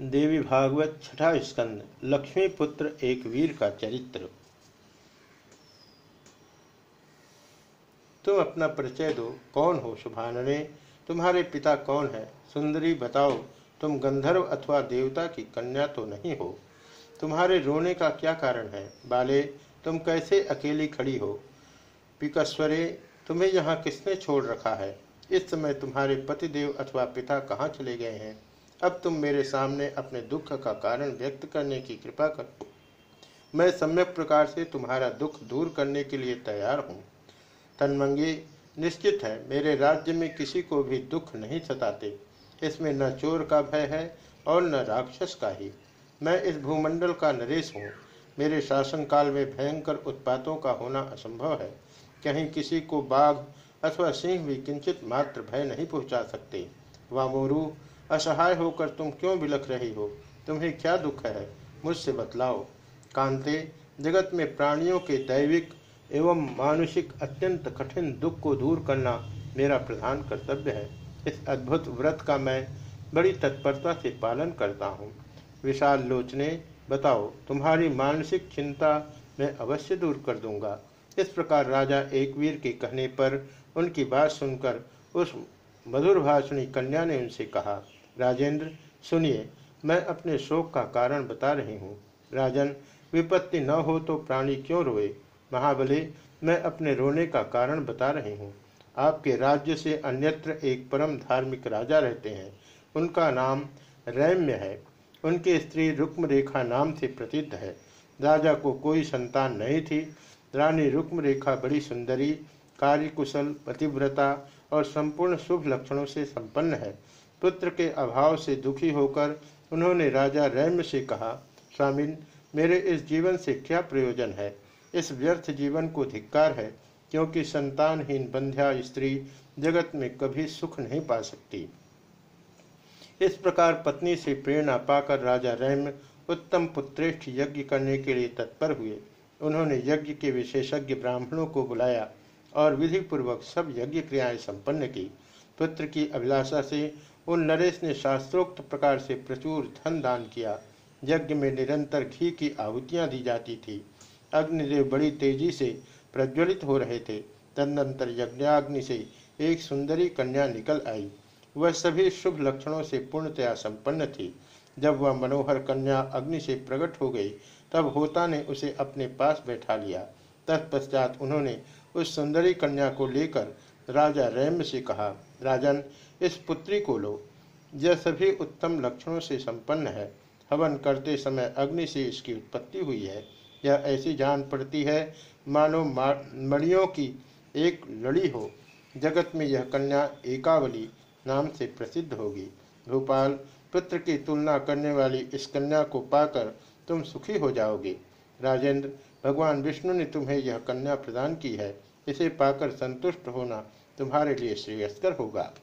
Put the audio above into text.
देवी भागवत छठा स्कंद लक्ष्मी पुत्र एक वीर का चरित्र। तुम अपना परिचय दो, कौन हो शुभानने तुम्हारे पिता कौन है? सुंदरी बताओ, तुम गंधर्व अथवा देवता की कन्या तो नहीं हो। तुम्हारे रोने का क्या कारण है? बाले, तुम कैसे अकेली खड़ी हो? पिकस्वरे, तुम्हें यहाँ किसने छोड़ रखा है? इस समय तुम्हारे पतिदेव अथवा पिता कहाँ चले गए हैं? अब तुम मेरे सामने अपने दुख का कारण व्यक्त करने की कृपा करो। मैं सम्यक प्रकार से तुम्हारा दुख दूर करने के लिए तैयार हूँ। तनमंगी, निश्चित है, मेरे राज्य में किसी को भी दुख नहीं सताते। इसमें न चोर का भय है और न राक्षस का ही। मैं इस भूमंडल का नरेश हूँ। मेरे शासनकाल में भयंकर उत्पातों का होना असंभव है। कहीं किसी को बाघ अथवा सिंह भी किंचित मात्र भय नहीं पहुँचा सकते। वामोरू असहाय होकर तुम क्यों बिलख रही हो? तुम्हें क्या दुख है? मुझसे बतलाओ। कांते, जगत में प्राणियों के दैविक एवं मानुषिक अत्यंत कठिन दुख को दूर करना मेरा प्रधान कर्तव्य है। इस अद्भुत व्रत का मैं बड़ी तत्परता से पालन करता हूँ। विशाल लोचने, बताओ, तुम्हारी मानसिक चिंता मैं अवश्य दूर कर दूँगा। इस प्रकार राजा एक वीर के कहने पर उनकी बात सुनकर उस मधुर भाषणी कन्या ने उनसे कहा राजेंद्र, सुनिए, मैं अपने शोक का कारण बता रही हूँ। राजन, विपत्ति न हो तो प्राणी क्यों रोए? महाबली, मैं अपने रोने का कारण बता रही हूँ। आपके राज्य से अन्यत्र एक परम धार्मिक राजा रहते हैं। उनका नाम रैम्य है। उनकी स्त्री रुक्म रेखा नाम से प्रसिद्ध है। राजा को कोई संतान नहीं थी। रानी रुक्म रेखा बड़ी सुंदरी, कार्यकुशल, पतिव्रता और संपूर्ण शुभ लक्षणों से संपन्न है। पुत्र के अभाव से दुखी होकर उन्होंने राजा रैम से कहा, स्वामिन, मेरे इस जीवन से क्या प्रयोजन है? इस व्यर्थ जीवन को धिक्कार है, क्योंकि संतानहीन बंध्या स्त्री जगत में कभी सुख नहीं पा सकती। इस प्रकार पत्नी से प्रेरणा पाकर राजा रैम उत्तम पुत्रेष्ठ यज्ञ करने के लिए तत्पर हुए। उन्होंने यज्ञ के विशेषज्ञ ब्राह्मणों को बुलाया और विधि पूर्वक सब यज्ञ क्रियाएँ संपन्न की। पुत्र की अभिलाषा से उन नरेश ने शास्त्रोक्त प्रकार से प्रचुर धन दान किया। यज्ञ में निरंतर घी की आहुतियाँ दी जाती थी। अग्निदेव बड़ी तेज़ी से प्रज्वलित हो रहे थे। तदनंतर यज्ञाग्नि से एक सुंदरी कन्या निकल आई। वह सभी शुभ लक्षणों से पूर्णतया संपन्न थी। जब वह मनोहर कन्या अग्नि से प्रकट हो गई, तब होता ने उसे अपने पास बैठा लिया। तत्पश्चात उन्होंने उस सुंदरी कन्या को लेकर राजा रैम से कहा, राजन इस पुत्री को लो। यह सभी उत्तम लक्षणों से संपन्न है। हवन करते समय अग्नि से इसकी उत्पत्ति हुई है। यह ऐसी जान पड़ती है, मानो मणियों की एक लड़ी हो। जगत में यह कन्या एकावली नाम से प्रसिद्ध होगी। भोपाल पुत्र की तुलना करने वाली इस कन्या को पाकर तुम सुखी हो जाओगे। राजेंद्र, भगवान विष्णु ने तुम्हें यह कन्या प्रदान की है। इसे पाकर संतुष्ट होना तुम्हारे लिए श्रेयस्कर होगा।